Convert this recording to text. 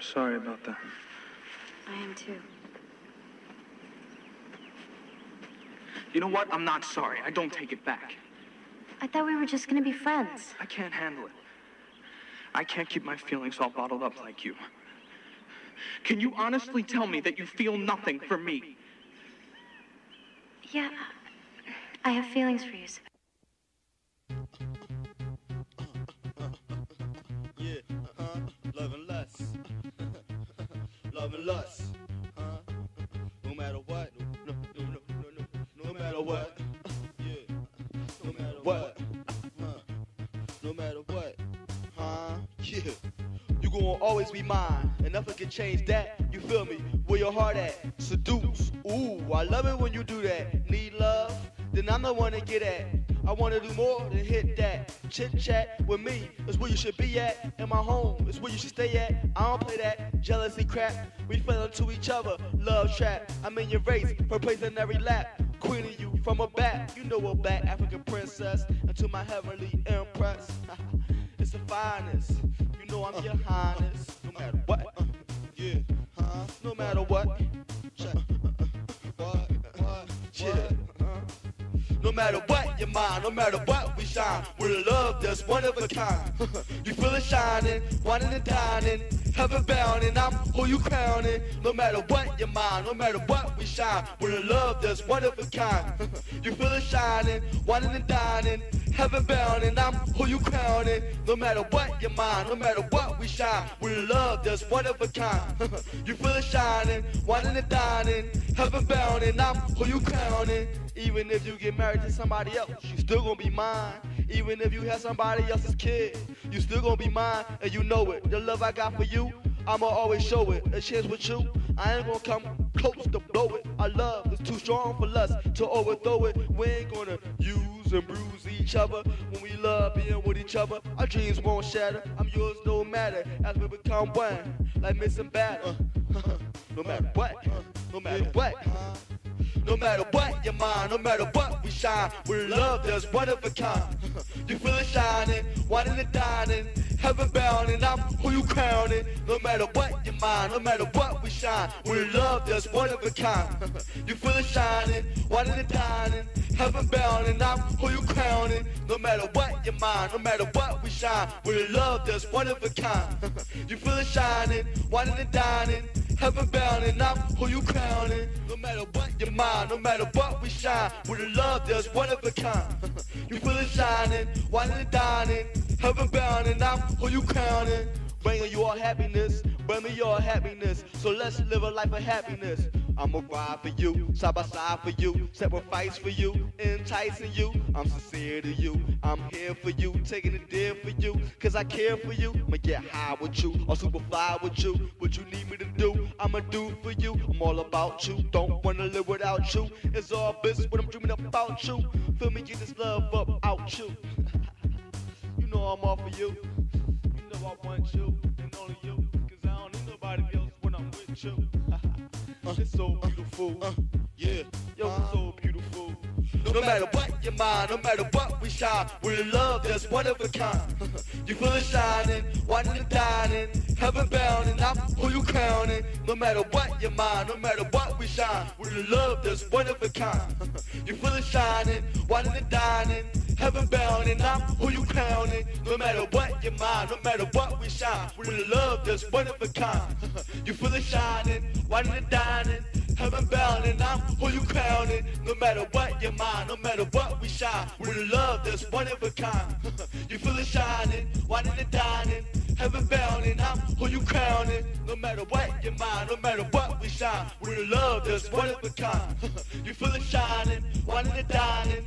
I'm sorry about that. I am too. You know what? I'm not sorry. I don't take it back. I thought we were just gonna be friends. I can't handle it. I can't keep my feelings all bottled up like you. Can you honestly tell me that you feel nothing for me? Yeah, I have feelings for you. Seb- lust. Huh? No matter what. No, no, no, no, no, matter what. Yeah. No matter what. Huh? No matter what. Huh? Yeah. You gonna always be mine, and nothing can change that. You feel me? Where your heart at? Seduce. Ooh, I love it when you do that. Need love? Then I'm the one to get at. I wanna do more than hit that. Chit chat with me is where you should be at. In my home is where you should stay at. I don't play that jealousy crap. We fell into each other, love trap. I'm in your race, for place in every lap. Queen of you from a back, you know a black African princess. Until my heavenly empress. it's the finest. You know I'm your highness. No matter what. Uh, yeah. Huh? No matter what. What? What? Yeah. Uh, no matter what, you're mine. No matter what, we shine. A love that's one of a kind. you feel it shining, wanting and dining. Heaven bound, and I'm who you crowning. No matter what, you're mine. No matter what, we shine. A love that's one of a kind. you feel it shining, wanting and dining. Heaven bound, and I'm who you crowning. No matter what, you're mine. No matter what, we shine. we love that's one of a kind. you feel it shining, wanting and dining. Heaven bound, and I'm who you crowning. Even if you get married to somebody else, you still gonna be mine. Even if you have somebody else's kid, you still gonna be mine, and you know it. The love I got for you, I'ma always show it. A chance with you, I ain't gonna come close to blow it. Our love is too strong for lust to overthrow it. We ain't gonna use and bruise each other when we love being with each other. Our dreams won't shatter. I'm yours no matter as we become one, like missing batter. no matter what, no matter what. No matter what, you're mine. No matter what, we shine. With love, there's one of a kind. you feel it shining, wanting and dining. Heaven bound, and I'm who you crowning. No matter what, you're mine. No matter what, we shine. With love, there's one of a kind. you feel it shining, wanting and dining. Heaven bound, and I'm who you crowning. No matter what, you're mine. No matter what, we shine. With love, that's one of a kind. you feel it shining, wanting and dining. Heaven bound, and I'm who you crowning. No matter what, you're mine. No matter what, we shine. With love, that's one of a kind. you feel it shining, wanting and dining. Heaven bound, and I'm who you crowning. Bringing you all happiness, bring me your happiness. So let's live a life of happiness. I'ma ride for you, side by side for you, sacrifice for you, enticing you. I'm sincere to you, I'm here for you, taking a deal for you, cause I care for you. I'ma get high with you, or super fly with you. What you need me to do, I'ma do for you. I'm all about you, don't wanna live without you. It's all business when I'm dreaming about you. Feel me, get this love up out you. you know I'm all for you. You know I want you, and only you, cause I don't need nobody else when I'm with you. Uh, it's so beautiful. Uh, yeah, yo, it's so beautiful. No matter what you're mine, no matter what we shine, with love that's one of a kind. you feel it shining, wanting and dining, heaven bound, and I'm who you crowning. No matter what you're mine, no matter what we shine, with love that's one of a kind. you feel it shining, wanting and dining, heaven bound, and I'm who you crowning. No matter what you're mine, no matter what we shine, we with love that's one of a kind. you feel it shining, wanting and dining. Heaven bound and I'm who you crowning. No matter what you're mine, no matter what we shine. we With love that's one of a kind. you feel it shining, wanting and dining. Heaven bound and I'm who you crowning. No matter what you're mine, no matter what we shine. With love that's one of a kind. you feel it shining, wanting and dining.